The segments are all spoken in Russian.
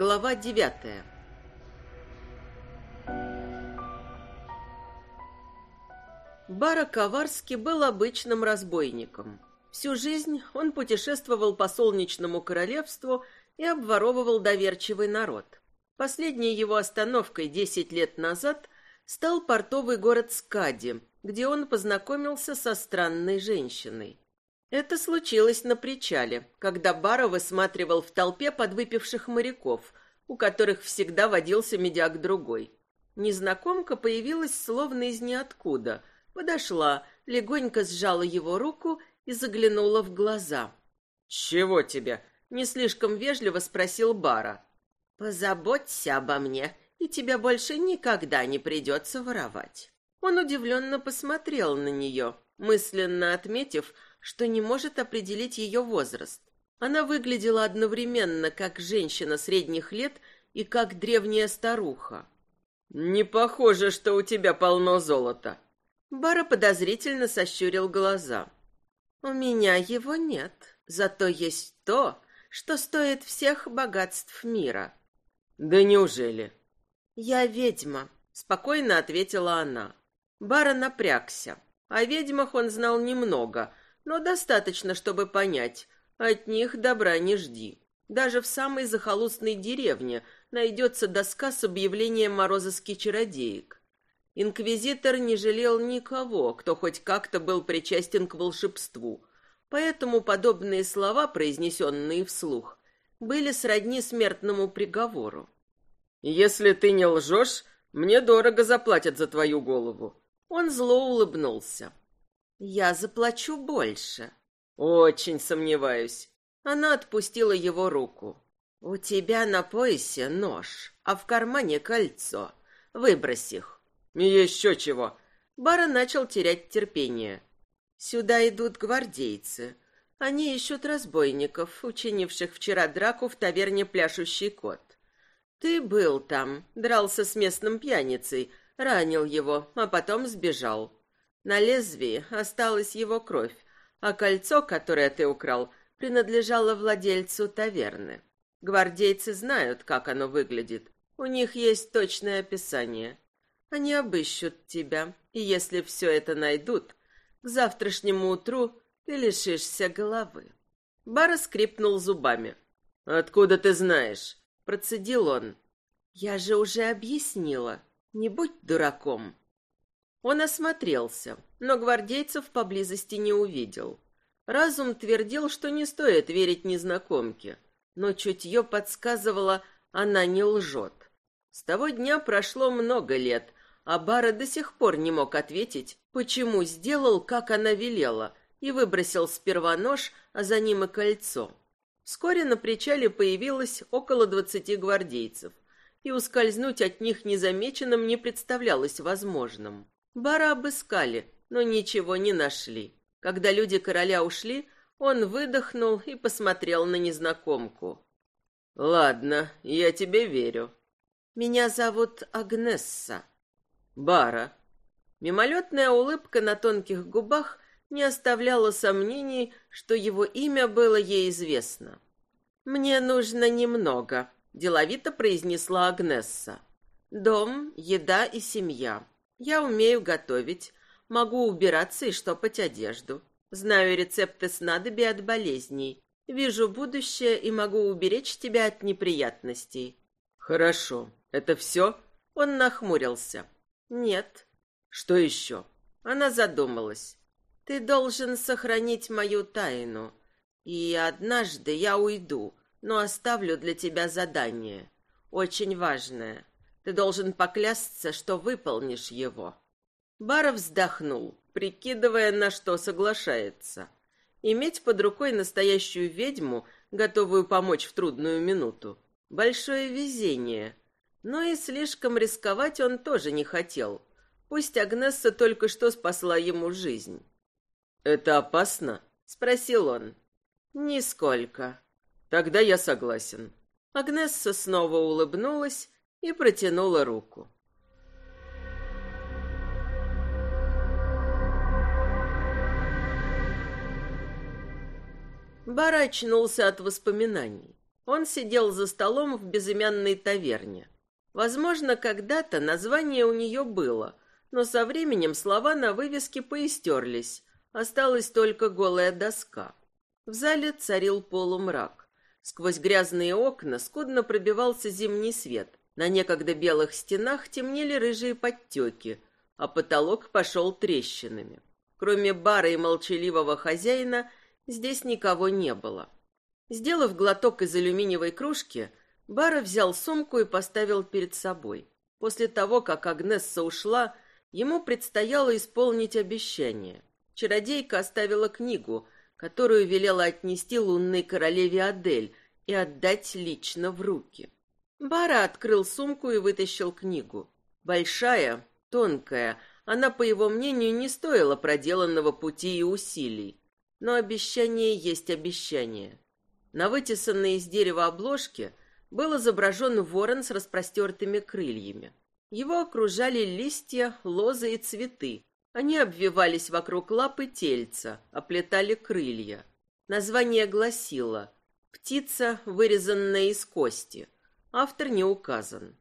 Глава девятая Бара Коварский был обычным разбойником. Всю жизнь он путешествовал по солнечному королевству и обворовывал доверчивый народ. Последней его остановкой десять лет назад стал портовый город Скади, где он познакомился со странной женщиной. Это случилось на причале, когда Бара высматривал в толпе подвыпивших моряков, у которых всегда водился медяк другой. Незнакомка появилась словно из ниоткуда, подошла, легонько сжала его руку и заглянула в глаза. «Чего тебе?» — не слишком вежливо спросил Бара. «Позаботься обо мне, и тебе больше никогда не придется воровать». Он удивленно посмотрел на нее, мысленно отметив, что не может определить ее возраст. Она выглядела одновременно как женщина средних лет и как древняя старуха. «Не похоже, что у тебя полно золота». Бара подозрительно сощурил глаза. «У меня его нет, зато есть то, что стоит всех богатств мира». «Да неужели?» «Я ведьма», — спокойно ответила она. Бара напрягся. О ведьмах он знал немного, но достаточно, чтобы понять, от них добра не жди. Даже в самой захолустной деревне найдется доска с объявлением о розыске чародеек. Инквизитор не жалел никого, кто хоть как-то был причастен к волшебству, поэтому подобные слова, произнесенные вслух, были сродни смертному приговору. «Если ты не лжешь, мне дорого заплатят за твою голову». Он зло улыбнулся. Я заплачу больше. Очень сомневаюсь. Она отпустила его руку. У тебя на поясе нож, а в кармане кольцо. Выбрось их. Еще чего. Бара начал терять терпение. Сюда идут гвардейцы. Они ищут разбойников, учинивших вчера драку в таверне «Пляшущий кот». Ты был там, дрался с местным пьяницей, ранил его, а потом сбежал. На лезвии осталась его кровь, а кольцо, которое ты украл, принадлежало владельцу таверны. Гвардейцы знают, как оно выглядит. У них есть точное описание. Они обыщут тебя, и если все это найдут, к завтрашнему утру ты лишишься головы. Бара скрипнул зубами. «Откуда ты знаешь?» Процедил он. «Я же уже объяснила. Не будь дураком». Он осмотрелся, но гвардейцев поблизости не увидел. Разум твердил, что не стоит верить незнакомке, но чутье подсказывало, она не лжет. С того дня прошло много лет, а Бара до сих пор не мог ответить, почему сделал, как она велела, и выбросил сперва нож, а за ним и кольцо. Вскоре на причале появилось около двадцати гвардейцев, и ускользнуть от них незамеченным не представлялось возможным. Бара обыскали, но ничего не нашли. Когда люди короля ушли, он выдохнул и посмотрел на незнакомку. «Ладно, я тебе верю». «Меня зовут Агнесса». «Бара». Мимолетная улыбка на тонких губах не оставляла сомнений, что его имя было ей известно. «Мне нужно немного», — деловито произнесла Агнесса. «Дом, еда и семья. Я умею готовить, могу убираться и штопать одежду. Знаю рецепты снадобий от болезней. Вижу будущее и могу уберечь тебя от неприятностей. Хорошо. Это все? Он нахмурился. Нет. Что еще? Она задумалась. Ты должен сохранить мою тайну. И однажды я уйду, но оставлю для тебя задание. Очень важное. Ты должен поклясться, что выполнишь его. Баров вздохнул, прикидывая, на что соглашается. Иметь под рукой настоящую ведьму, готовую помочь в трудную минуту, большое везение. Но и слишком рисковать он тоже не хотел. Пусть Агнесса только что спасла ему жизнь. «Это опасно?» — спросил он. «Нисколько». «Тогда я согласен». Агнесса снова улыбнулась и протянула руку. Бар очнулся от воспоминаний. Он сидел за столом в безымянной таверне. Возможно, когда-то название у нее было, но со временем слова на вывеске поистерлись, осталась только голая доска. В зале царил полумрак. Сквозь грязные окна скудно пробивался зимний свет. На некогда белых стенах темнели рыжие подтеки, а потолок пошел трещинами. Кроме бара и молчаливого хозяина, здесь никого не было. Сделав глоток из алюминиевой кружки, Бара взял сумку и поставил перед собой. После того, как Агнесса ушла, ему предстояло исполнить обещание. Чародейка оставила книгу, которую велела отнести лунной королеве Адель и отдать лично в руки. Бара открыл сумку и вытащил книгу. Большая, тонкая, она, по его мнению, не стоила проделанного пути и усилий. Но обещание есть обещание. На вытесанной из дерева обложке был изображен ворон с распростертыми крыльями. Его окружали листья, лозы и цветы. Они обвивались вокруг лапы тельца, оплетали крылья. Название гласило «Птица, вырезанная из кости». Автор не указан.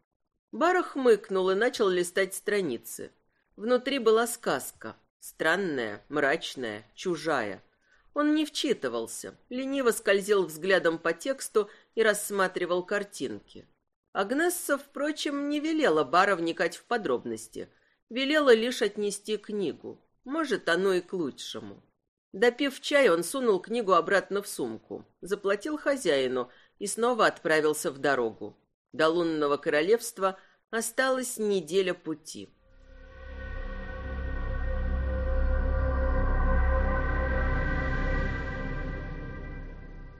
Барах хмыкнул и начал листать страницы. Внутри была сказка. Странная, мрачная, чужая. Он не вчитывался, лениво скользил взглядом по тексту и рассматривал картинки. Агнесса, впрочем, не велела Бара вникать в подробности. Велела лишь отнести книгу. Может, оно и к лучшему. Допив чай, он сунул книгу обратно в сумку, заплатил хозяину и снова отправился в дорогу. До лунного королевства осталась неделя пути.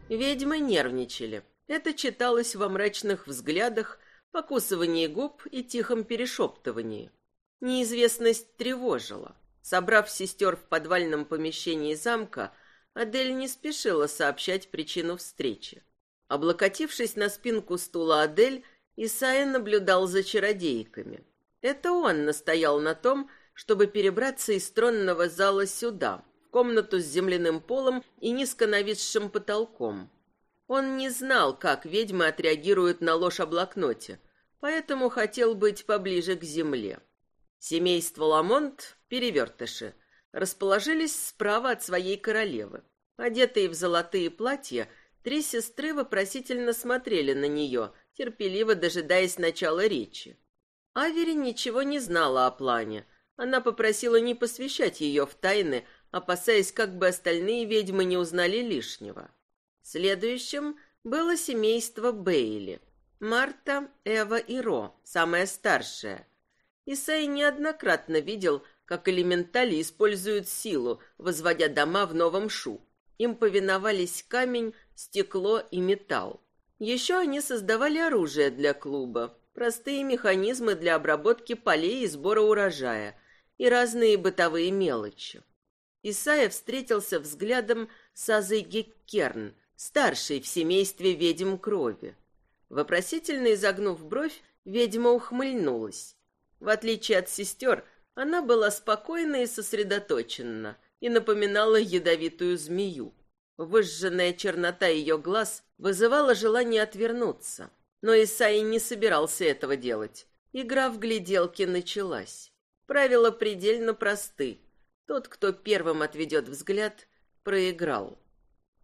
Ведьмы нервничали. Это читалось во мрачных взглядах, покусывании губ и тихом перешептывании. Неизвестность тревожила. Собрав сестер в подвальном помещении замка, Адель не спешила сообщать причину встречи. Облокотившись на спинку стула Адель, Исайя наблюдал за чародейками. Это он настоял на том, чтобы перебраться из тронного зала сюда, комнату с земляным полом и низко нависшим потолком. Он не знал, как ведьмы отреагируют на ложь о блокноте, поэтому хотел быть поближе к земле. Семейство Ламонт, перевертыши, расположились справа от своей королевы. Одетые в золотые платья, три сестры вопросительно смотрели на нее, терпеливо дожидаясь начала речи. Авери ничего не знала о плане. Она попросила не посвящать ее в тайны, опасаясь, как бы остальные ведьмы не узнали лишнего. Следующим было семейство Бейли. Марта, Эва и Ро, самая старшая. Исай неоднократно видел, как элементали используют силу, возводя дома в новом шу. Им повиновались камень, стекло и металл. Еще они создавали оружие для клуба, простые механизмы для обработки полей и сбора урожая и разные бытовые мелочи. Исаия встретился взглядом с Азой Геккерн, старшей в семействе ведьм крови. Вопросительно изогнув бровь, ведьма ухмыльнулась. В отличие от сестер, она была спокойна и сосредоточена и напоминала ядовитую змею. Выжженная чернота ее глаз вызывала желание отвернуться. Но Исаи не собирался этого делать. Игра в гляделки началась. Правила предельно просты. Тот, кто первым отведет взгляд, проиграл.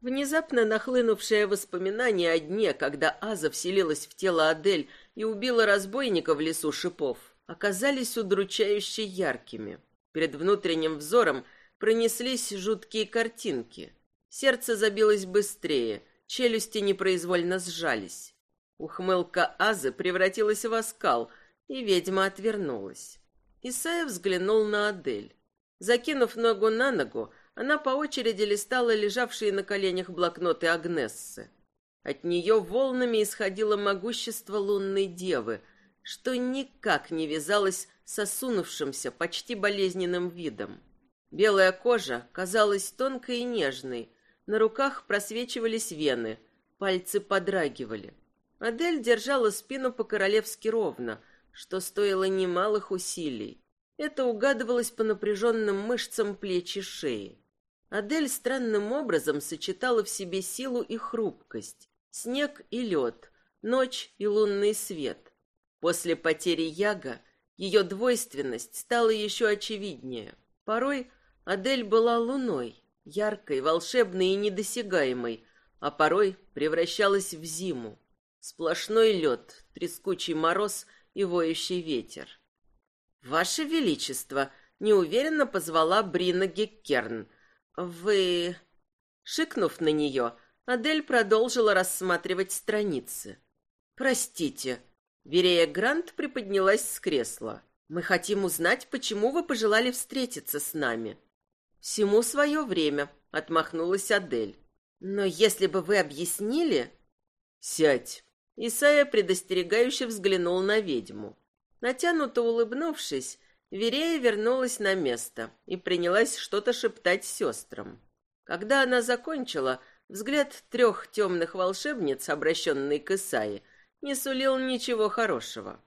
Внезапно нахлынувшее воспоминание о дне, когда Аза вселилась в тело Адель и убила разбойника в лесу шипов, оказались удручающе яркими. Перед внутренним взором пронеслись жуткие картинки. Сердце забилось быстрее, челюсти непроизвольно сжались. Ухмылка Азы превратилась в оскал, и ведьма отвернулась. Исайя взглянул на Адель. Закинув ногу на ногу, она по очереди листала лежавшие на коленях блокноты Агнессы. От нее волнами исходило могущество лунной девы, что никак не вязалось с осунувшимся, почти болезненным видом. Белая кожа казалась тонкой и нежной, на руках просвечивались вены, пальцы подрагивали. Адель держала спину по-королевски ровно, что стоило немалых усилий. Это угадывалось по напряженным мышцам плеч и шеи. Адель странным образом сочетала в себе силу и хрупкость. Снег и лед, ночь и лунный свет. После потери Яга ее двойственность стала еще очевиднее. Порой Адель была луной, яркой, волшебной и недосягаемой, а порой превращалась в зиму. Сплошной лед, трескучий мороз и воющий ветер. «Ваше Величество!» — неуверенно позвала Брина Геккерн. «Вы...» Шикнув на нее, Адель продолжила рассматривать страницы. «Простите». Верея Грант приподнялась с кресла. «Мы хотим узнать, почему вы пожелали встретиться с нами». «Всему свое время», — отмахнулась Адель. «Но если бы вы объяснили...» «Сядь». Исайя предостерегающе взглянул на ведьму. Натянуто улыбнувшись, Верея вернулась на место и принялась что-то шептать сестрам. Когда она закончила, взгляд трех темных волшебниц, обращенный к Исае, не сулил ничего хорошего.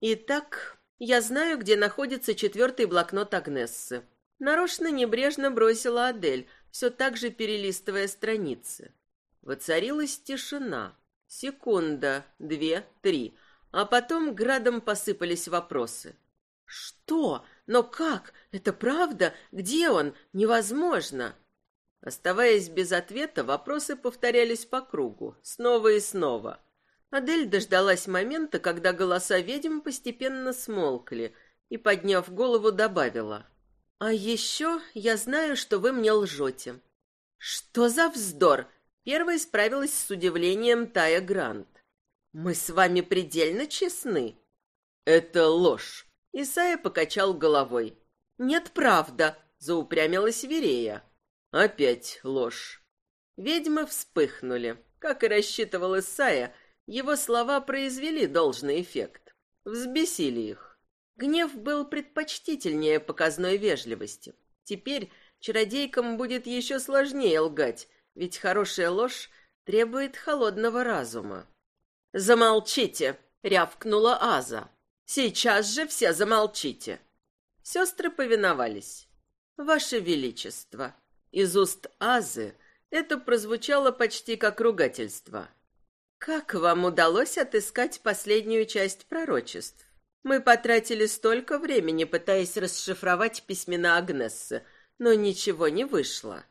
«Итак, я знаю, где находится четвертый блокнот Агнессы». Нарочно небрежно бросила Адель, все так же перелистывая страницы. Воцарилась тишина. Секунда, две, три, а потом градом посыпались вопросы. «Что? Но как? Это правда? Где он? Невозможно!» Оставаясь без ответа, вопросы повторялись по кругу, снова и снова. Адель дождалась момента, когда голоса ведьм постепенно смолкли, и, подняв голову, добавила. «А еще я знаю, что вы мне лжете». «Что за вздор?» Первой справилась с удивлением Тая Грант. «Мы с вами предельно честны». «Это ложь», Исайя покачал головой. «Нет, правда», — заупрямилась Верея. Опять ложь. Ведьмы вспыхнули. Как и рассчитывал Исайя, его слова произвели должный эффект. Взбесили их. Гнев был предпочтительнее показной вежливости. Теперь чародейкам будет еще сложнее лгать, ведь хорошая ложь требует холодного разума. «Замолчите!» — рявкнула Аза. «Сейчас же все замолчите!» Сестры повиновались. «Ваше Величество!» Из уст Азы это прозвучало почти как ругательство. «Как вам удалось отыскать последнюю часть пророчеств? Мы потратили столько времени, пытаясь расшифровать письмена Агнессы, но ничего не вышло».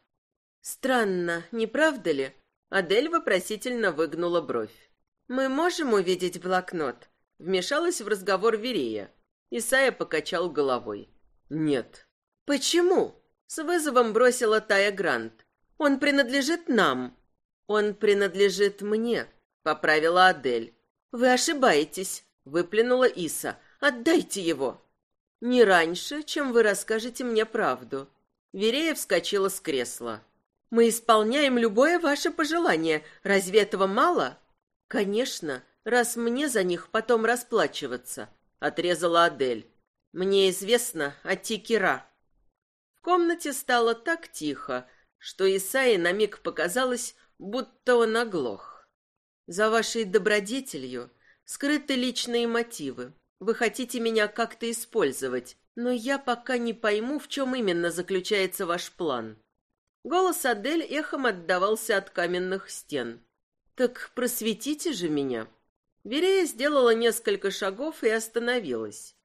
«Странно, не правда ли?» Адель вопросительно выгнула бровь. «Мы можем увидеть блокнот?» Вмешалась в разговор Верея. Исайя покачал головой. «Нет». «Почему?» С вызовом бросила Тая Грант. «Он принадлежит нам». «Он принадлежит мне», — поправила Адель. «Вы ошибаетесь», — выплюнула Иса. «Отдайте его». «Не раньше, чем вы расскажете мне правду». Верея вскочила с кресла. «Мы исполняем любое ваше пожелание. Разве этого мало?» «Конечно, раз мне за них потом расплачиваться», — отрезала Адель. «Мне известно о Тикера» комнате стало так тихо, что Исаи на миг показалось, будто он оглох. За вашей добродетелью скрыты личные мотивы. Вы хотите меня как-то использовать, но я пока не пойму, в чем именно заключается ваш план. Голос Адель эхом отдавался от каменных стен. Так просветите же меня. Верея сделала несколько шагов и остановилась.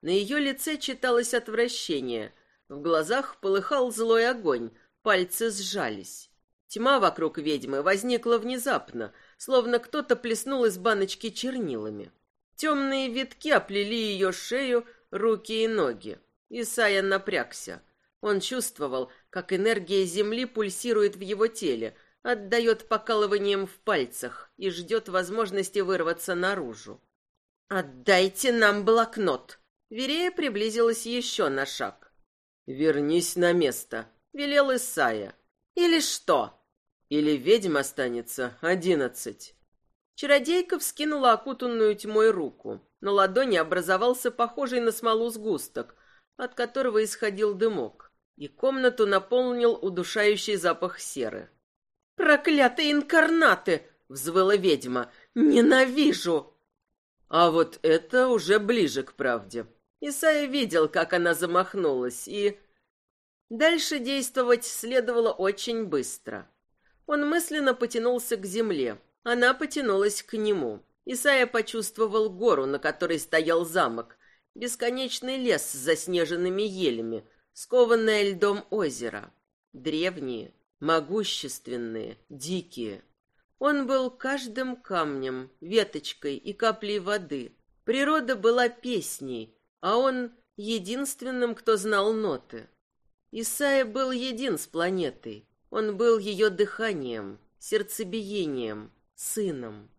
На ее лице читалось отвращение, в глазах полыхал злой огонь, пальцы сжались. Тьма вокруг ведьмы возникла внезапно, словно кто-то плеснул из баночки чернилами. Темные витки оплели ее шею, руки и ноги. Исайя напрягся. Он чувствовал, как энергия земли пульсирует в его теле, отдает покалыванием в пальцах и ждет возможности вырваться наружу. «Отдайте нам блокнот!» Верея приблизилась еще на шаг. «Вернись на место», — велел Исая. «Или что?» «Или ведьм останется одиннадцать». Чародейка вскинула окутанную тьмой руку. На ладони образовался похожий на смолу сгусток, от которого исходил дымок, и комнату наполнил удушающий запах серы. «Проклятые инкарнаты!» — взвыла ведьма. «Ненавижу!» А вот это уже ближе к правде. Исайя видел, как она замахнулась, и... Дальше действовать следовало очень быстро. Он мысленно потянулся к земле, Она потянулась к нему. Исайя почувствовал гору, на которой стоял замок, бесконечный лес с заснеженными елями, скованное льдом озеро. Древние, могущественные, дикие. Он был каждым камнем, веточкой и каплей воды. Природа была песней, а он единственным, кто знал ноты. Исайя был един с планетой. Он был ее дыханием, сердцебиением, сыном.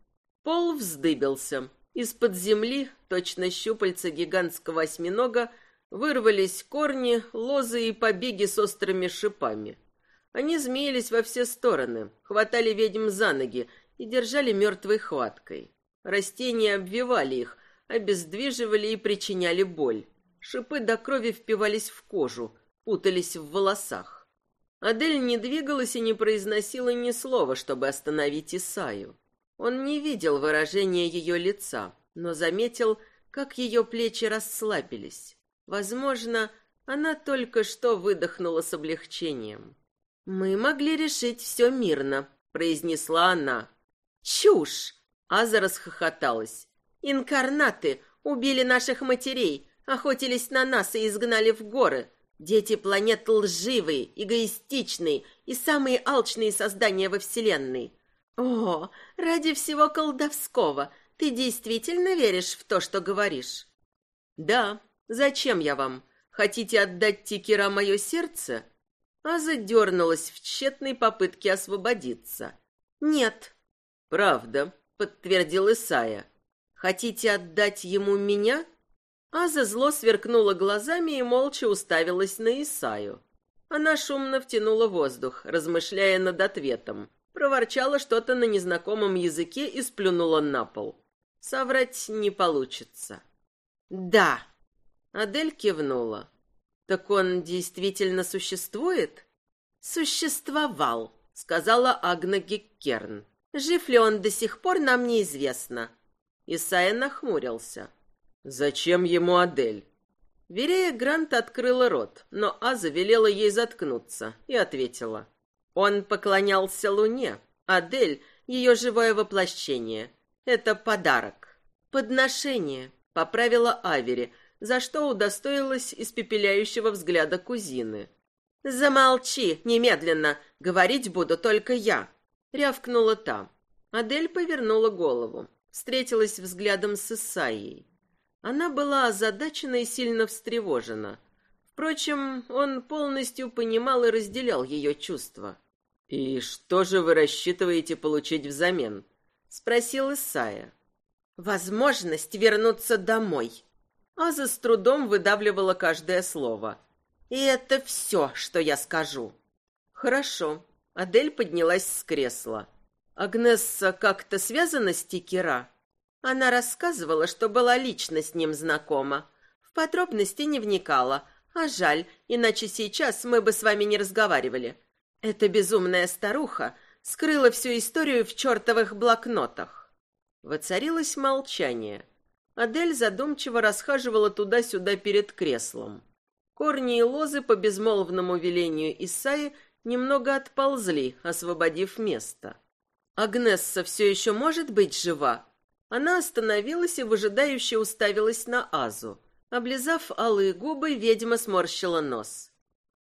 Пол вздыбился. Из-под земли, точно щупальца гигантского осьминога, вырвались корни, лозы и побеги с острыми шипами. Они змеились во все стороны, хватали ведьм за ноги и держали мертвой хваткой. Растения обвивали их, обездвиживали и причиняли боль. Шипы до крови впивались в кожу, путались в волосах. Адель не двигалась и не произносила ни слова, чтобы остановить Исаю. Он не видел выражения ее лица, но заметил, как ее плечи расслабились. Возможно, она только что выдохнула с облегчением. «Мы могли решить все мирно», — произнесла она. «Чушь!» — Аза расхохоталась. «Инкарнаты убили наших матерей, охотились на нас и изгнали в горы. Дети планет лживые, эгоистичные и самые алчные создания во Вселенной. О, ради всего колдовского, ты действительно веришь в то, что говоришь? Да. Зачем я вам? Хотите отдать Тикера мое сердце? Аза дернулась в тщетной попытке освободиться. «Нет». «Правда», — подтвердил Исая. «Хотите отдать ему меня?» Аза зло сверкнула глазами и молча уставилась на Исаю. Она шумно втянула воздух, размышляя над ответом. Проворчала что-то на незнакомом языке и сплюнула на пол. Соврать не получится. «Да!» Адель кивнула. Так он действительно существует? Существовал, сказала Агна Геккерн. Жив ли он до сих пор, нам неизвестно. Исайя нахмурился. Зачем ему Адель? Верея Грант открыла рот, но Аза велела ей заткнуться и ответила. Он поклонялся Луне. Адель — ее живое воплощение. Это подарок. Подношение, поправила Авери, за что удостоилась испепеляющего взгляда кузины. «Замолчи, немедленно! Говорить буду только я!» — рявкнула та. Адель повернула голову, встретилась взглядом с Исаией. Она была озадачена и сильно встревожена. Впрочем, он полностью понимал и разделял ее чувства. «И что же вы рассчитываете получить взамен?» — спросил Исая. «Возможность вернуться домой», Аза с трудом выдавливала каждое слово. «И это все, что я скажу». «Хорошо». Адель поднялась с кресла. «Агнесса как-то связана с Тикера?» Она рассказывала, что была лично с ним знакома. В подробности не вникала. А жаль, иначе сейчас мы бы с вами не разговаривали. Эта безумная старуха скрыла всю историю в чертовых блокнотах. Воцарилось молчание. Адель задумчиво расхаживала туда-сюда перед креслом. Корни и лозы по безмолвному велению Исаи немного отползли, освободив место. Агнесса все еще может быть жива? Она остановилась и выжидающе уставилась на Азу. Облизав алые губы, ведьма сморщила нос.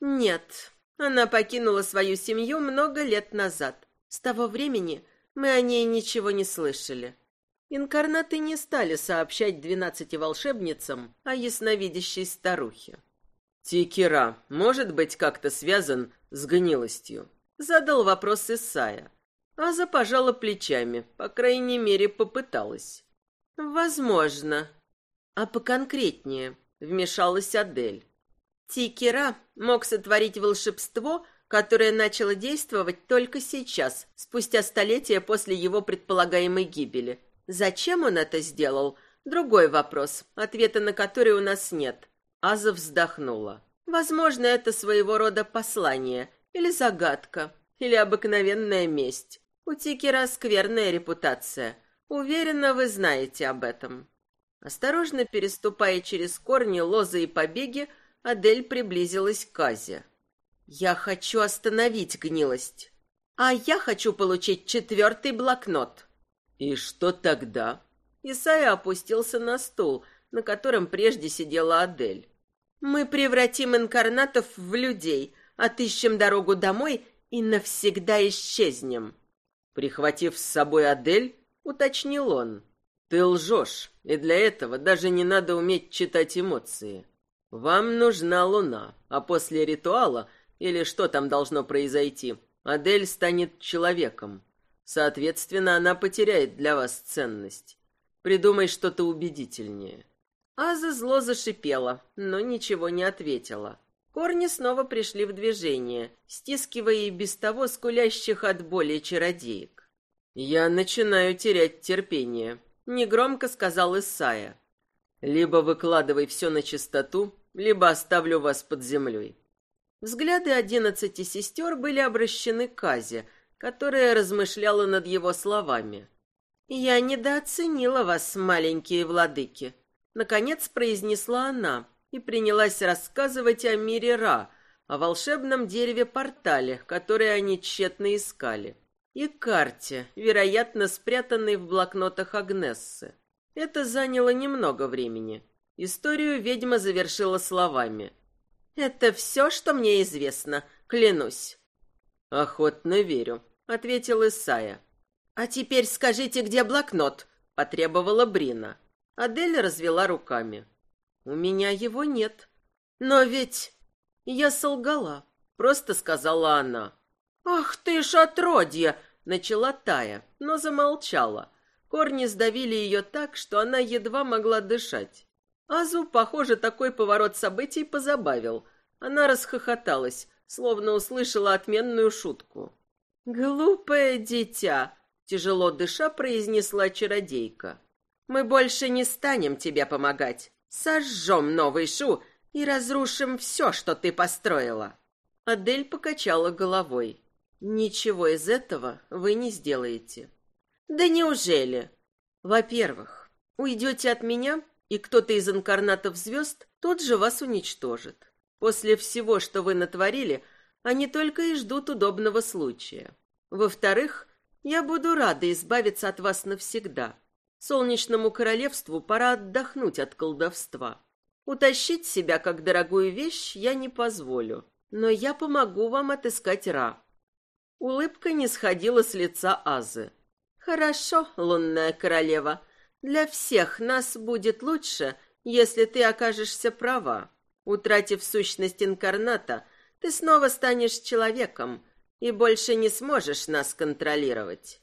«Нет, она покинула свою семью много лет назад. С того времени мы о ней ничего не слышали. Инкарнаты не стали сообщать двенадцати волшебницам о ясновидящей старухе. «Тикера может быть как-то связан с гнилостью?» Задал вопрос Исая. Аза пожала плечами, по крайней мере, попыталась. «Возможно. А поконкретнее?» — вмешалась Адель. Тикера мог сотворить волшебство, которое начало действовать только сейчас, спустя столетия после его предполагаемой гибели, Зачем он это сделал? Другой вопрос, ответа на который у нас нет. Аза вздохнула. Возможно, это своего рода послание, или загадка, или обыкновенная месть. У Тикера скверная репутация. Уверена, вы знаете об этом. Осторожно переступая через корни, лозы и побеги, Адель приблизилась к Азе. «Я хочу остановить гнилость. А я хочу получить четвертый блокнот». И что тогда? Исайя опустился на стул, на котором прежде сидела Адель. Мы превратим инкарнатов в людей, отыщем дорогу домой и навсегда исчезнем. Прихватив с собой Адель, уточнил он. Ты лжешь, и для этого даже не надо уметь читать эмоции. Вам нужна луна, а после ритуала, или что там должно произойти, Адель станет человеком. Соответственно, она потеряет для вас ценность. Придумай что-то убедительнее. Аза зло зашипела, но ничего не ответила. Корни снова пришли в движение, стискивая и без того скулящих от боли чародеек. «Я начинаю терять терпение», — негромко сказал Исая. «Либо выкладывай все на чистоту, либо оставлю вас под землей». Взгляды одиннадцати сестер были обращены к Азе, которая размышляла над его словами. «Я недооценила вас, маленькие владыки», Наконец произнесла она и принялась рассказывать о мире Ра, о волшебном дереве-портале, которое они тщетно искали, и карте, вероятно, спрятанной в блокнотах Агнессы. Это заняло немного времени. Историю ведьма завершила словами. «Это все, что мне известно, клянусь». «Охотно верю», — ответил Исая. «А теперь скажите, где блокнот?» — потребовала Брина. Адель развела руками. «У меня его нет. Но ведь...» Я солгала, просто сказала она. «Ах ты ж отродье!» — начала Тая, но замолчала. Корни сдавили ее так, что она едва могла дышать. Азу, похоже, такой поворот событий позабавил. Она расхохоталась, словно услышала отменную шутку. «Глупое дитя!» — тяжело дыша произнесла чародейка. Мы больше не станем тебе помогать. Сожжем новый шу и разрушим все, что ты построила». Адель покачала головой. «Ничего из этого вы не сделаете». «Да неужели?» «Во-первых, уйдете от меня, и кто-то из инкарнатов звезд тот же вас уничтожит. После всего, что вы натворили, они только и ждут удобного случая. Во-вторых, я буду рада избавиться от вас навсегда. Солнечному королевству пора отдохнуть от колдовства. Утащить себя как дорогую вещь я не позволю, но я помогу вам отыскать Ра. Улыбка не сходила с лица Азы. Хорошо, лунная королева, для всех нас будет лучше, если ты окажешься права. Утратив сущность инкарната, ты снова станешь человеком и больше не сможешь нас контролировать.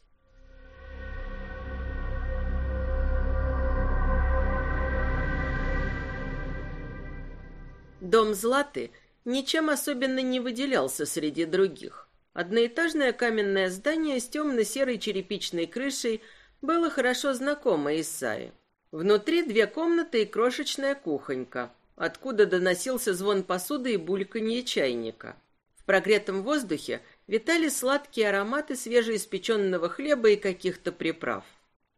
Дом Златы ничем особенно не выделялся среди других. Одноэтажное каменное здание с темно-серой черепичной крышей было хорошо знакомо Исае. Внутри две комнаты и крошечная кухонька, откуда доносился звон посуды и бульканье чайника. В прогретом воздухе витали сладкие ароматы свежеиспеченного хлеба и каких-то приправ.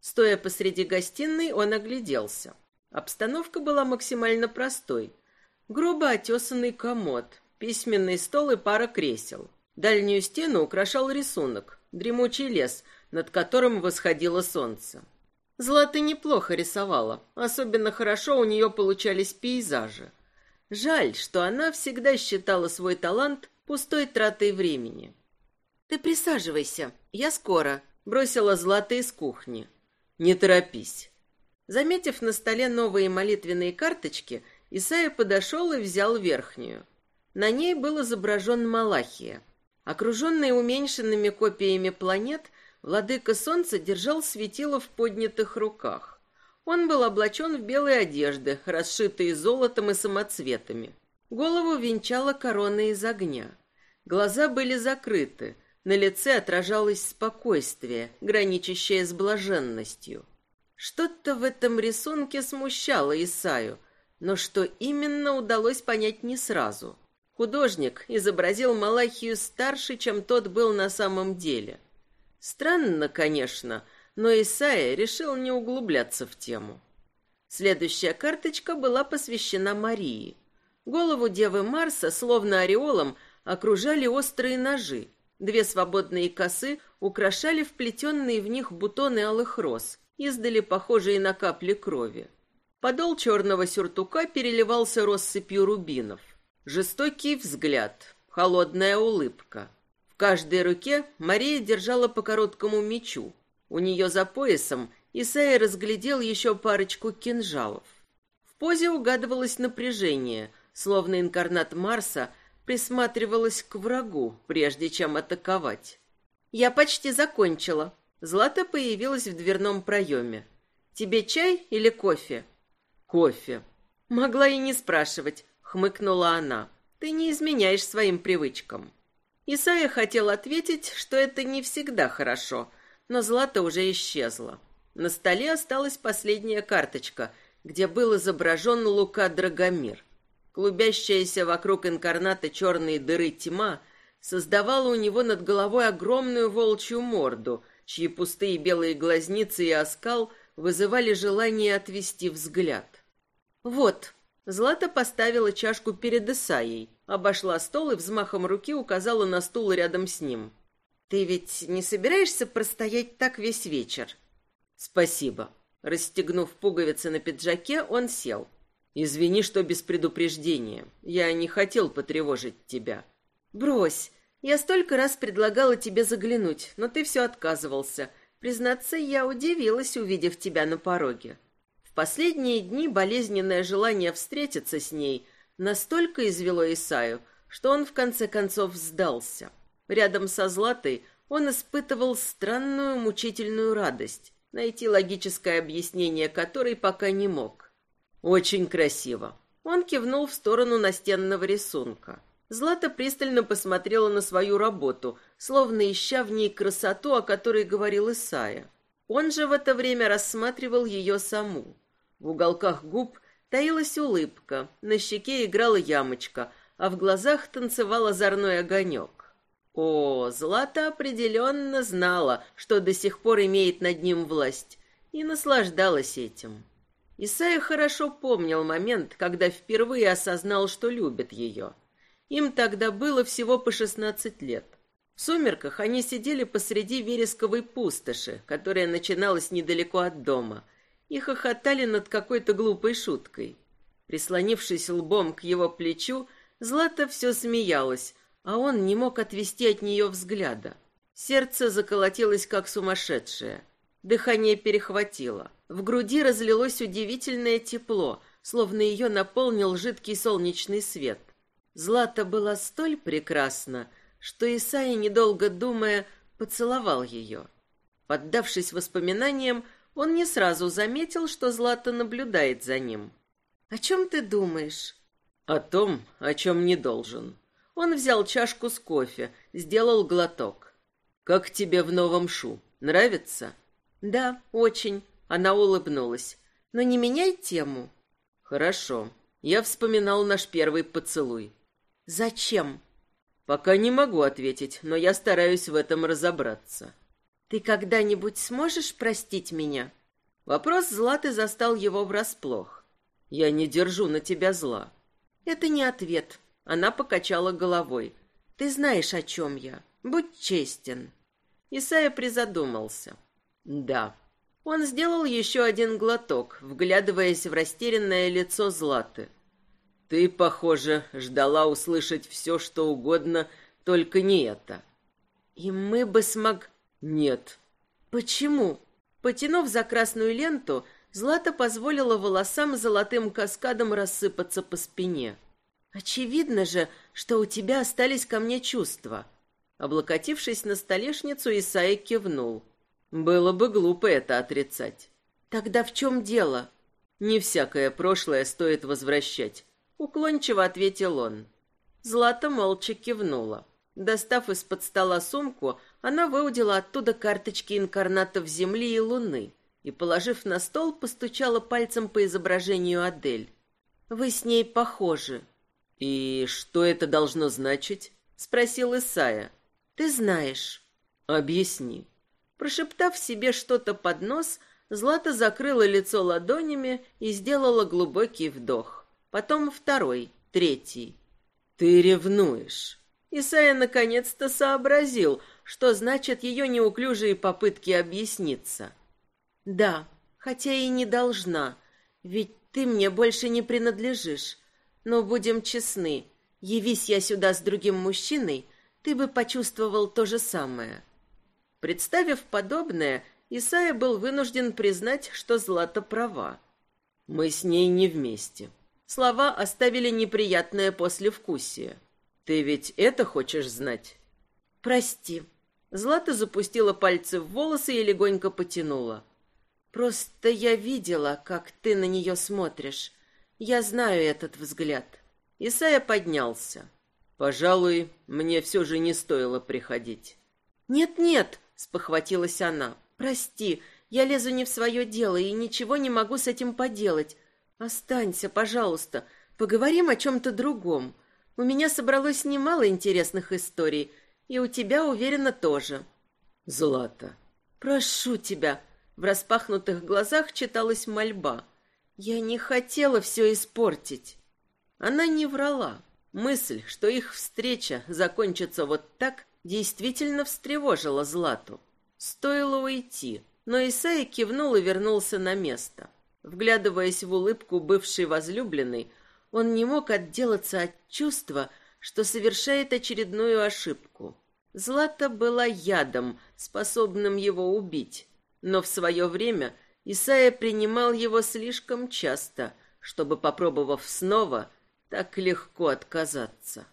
Стоя посреди гостиной, он огляделся. Обстановка была максимально простой – Грубо отесанный комод, письменный стол и пара кресел. Дальнюю стену украшал рисунок, дремучий лес, над которым восходило солнце. Злата неплохо рисовала, особенно хорошо у нее получались пейзажи. Жаль, что она всегда считала свой талант пустой тратой времени. «Ты присаживайся, я скоро», — бросила Злата из кухни. «Не торопись». Заметив на столе новые молитвенные карточки, Исайя подошел и взял верхнюю. На ней был изображен Малахия. Окруженный уменьшенными копиями планет, владыка Солнца держал светило в поднятых руках. Он был облачен в белые одежды, расшитые золотом и самоцветами. Голову венчала корона из огня. Глаза были закрыты, на лице отражалось спокойствие, граничащее с блаженностью. Что-то в этом рисунке смущало Исаю, но что именно удалось понять не сразу. Художник изобразил Малахию старше, чем тот был на самом деле. Странно, конечно, но Исаия решил не углубляться в тему. Следующая карточка была посвящена Марии. Голову Девы Марса, словно ореолом, окружали острые ножи. Две свободные косы украшали вплетенные в них бутоны алых роз, издали похожие на капли крови. Подол черного сюртука переливался россыпью рубинов. Жестокий взгляд, холодная улыбка. В каждой руке Мария держала по короткому мечу. У нее за поясом Исайя разглядел еще парочку кинжалов. В позе угадывалось напряжение, словно инкарнат Марса присматривалась к врагу, прежде чем атаковать. «Я почти закончила». Злата появилась в дверном проеме. «Тебе чай или кофе?» «Кофе». «Могла и не спрашивать», — хмыкнула она. «Ты не изменяешь своим привычкам». Исайя хотел ответить, что это не всегда хорошо, но Злата уже исчезла. На столе осталась последняя карточка, где был изображен Лука Драгомир. Клубящаяся вокруг инкарната черные дыры тьма создавала у него над головой огромную волчью морду, чьи пустые белые глазницы и оскал вызывали желание отвести взгляд. «Вот», Злата поставила чашку перед Исаей, обошла стол и взмахом руки указала на стул рядом с ним. «Ты ведь не собираешься простоять так весь вечер?» «Спасибо». Расстегнув пуговицы на пиджаке, он сел. «Извини, что без предупреждения. Я не хотел потревожить тебя». «Брось. Я столько раз предлагала тебе заглянуть, но ты все отказывался. Признаться, я удивилась, увидев тебя на пороге». Последние дни болезненное желание встретиться с ней настолько извело Исаю, что он в конце концов сдался. Рядом со Златой он испытывал странную мучительную радость найти логическое объяснение которой пока не мог. «Очень красиво». Он кивнул в сторону настенного рисунка. Злата пристально посмотрела на свою работу, словно ища в ней красоту, о которой говорил Исая. Он же в это время рассматривал ее саму. В уголках губ таилась улыбка, на щеке играла ямочка, а в глазах танцевал озорной огонек. О, Злата определенно знала, что до сих пор имеет над ним власть, и наслаждалась этим. Исайя хорошо помнил момент, когда впервые осознал, что любит ее. Им тогда было всего по шестнадцать лет. В сумерках они сидели посреди вересковой пустоши, которая начиналась недалеко от дома, и хохотали над какой-то глупой шуткой. Прислонившись лбом к его плечу, Злата все смеялась, а он не мог отвести от нее взгляда. Сердце заколотилось, как сумасшедшее. Дыхание перехватило. В груди разлилось удивительное тепло, словно ее наполнил жидкий солнечный свет. Злата была столь прекрасна, что Исаия, недолго думая, поцеловал ее. Поддавшись воспоминаниям, он не сразу заметил, что Злата наблюдает за ним. «О чем ты думаешь?» «О том, о чем не должен», он взял чашку с кофе, сделал глоток. «Как тебе в новом шу? Нравится?» «Да, очень», — она улыбнулась. «Но не меняй тему». «Хорошо. Я вспоминал наш первый поцелуй». «Зачем?» «Пока не могу ответить, но я стараюсь в этом разобраться». «Ты когда-нибудь сможешь простить меня?» Вопрос Златы застал его врасплох. «Я не держу на тебя зла». «Это не ответ. Она покачала головой. «Ты знаешь, о чем я. Будь честен». Исайя призадумался. «Да». Он сделал еще один глоток, вглядываясь в растерянное лицо Златы. «Ты, похоже, ждала услышать все, что угодно, только не это». «И мы бы смог...» «Нет». «Почему?» Потянув за красную ленту, Злата позволила волосам золотым каскадом рассыпаться по спине. Очевидно же, что у тебя остались ко мне чувства. Облокотившись на столешницу, Исаик кивнул. Было бы глупо это отрицать. Тогда в чем дело? Не всякое прошлое стоит возвращать, уклончиво ответил он. Злата молча кивнула. Достав из-под стола сумку, она выудила оттуда карточки инкарнатов Земли и Луны и, положив на стол, постучала пальцем по изображению Адель. «Вы с ней похожи», «И что это должно значить?» — спросил Исая. «Ты знаешь». «Объясни». Прошептав себе что-то под нос, Злата закрыла лицо ладонями и сделала глубокий вдох. Потом второй, третий. «Ты ревнуешь». Исайя наконец-то сообразил, что значат ее неуклюжие попытки объясниться. «Да, хотя и не должна, ведь ты мне больше не принадлежишь. Но будем честны, явись я сюда с другим мужчиной, ты бы почувствовал то же самое». Представив подобное, Исайя был вынужден признать, что Злата права. «Мы с ней не вместе». Слова оставили неприятное послевкусие. «Ты ведь это хочешь знать?» «Прости». Злата запустила пальцы в волосы и легонько потянула. «Просто я видела, как ты на нее смотришь. Я знаю этот взгляд». Исайя поднялся. «Пожалуй, мне все же не стоило приходить». «Нет-нет», — спохватилась она. «Прости, я лезу не в свое дело и ничего не могу с этим поделать. Останься, пожалуйста, поговорим о чем-то другом. У меня собралось немало интересных историй, и у тебя, уверена, тоже». «Злата». «Прошу тебя». В распахнутых глазах читалась мольба. «Я не хотела все испортить». Она не врала. Мысль, что их встреча закончится вот так, действительно встревожила Злату. Стоило уйти, но Исаи кивнул и вернулся на место. Вглядываясь в улыбку бывшей возлюбленной, он не мог отделаться от чувства, что совершает очередную ошибку. Злата была ядом, способным его убить, но в свое время Исайя принимал его слишком часто, чтобы, попробовав снова, так легко отказаться.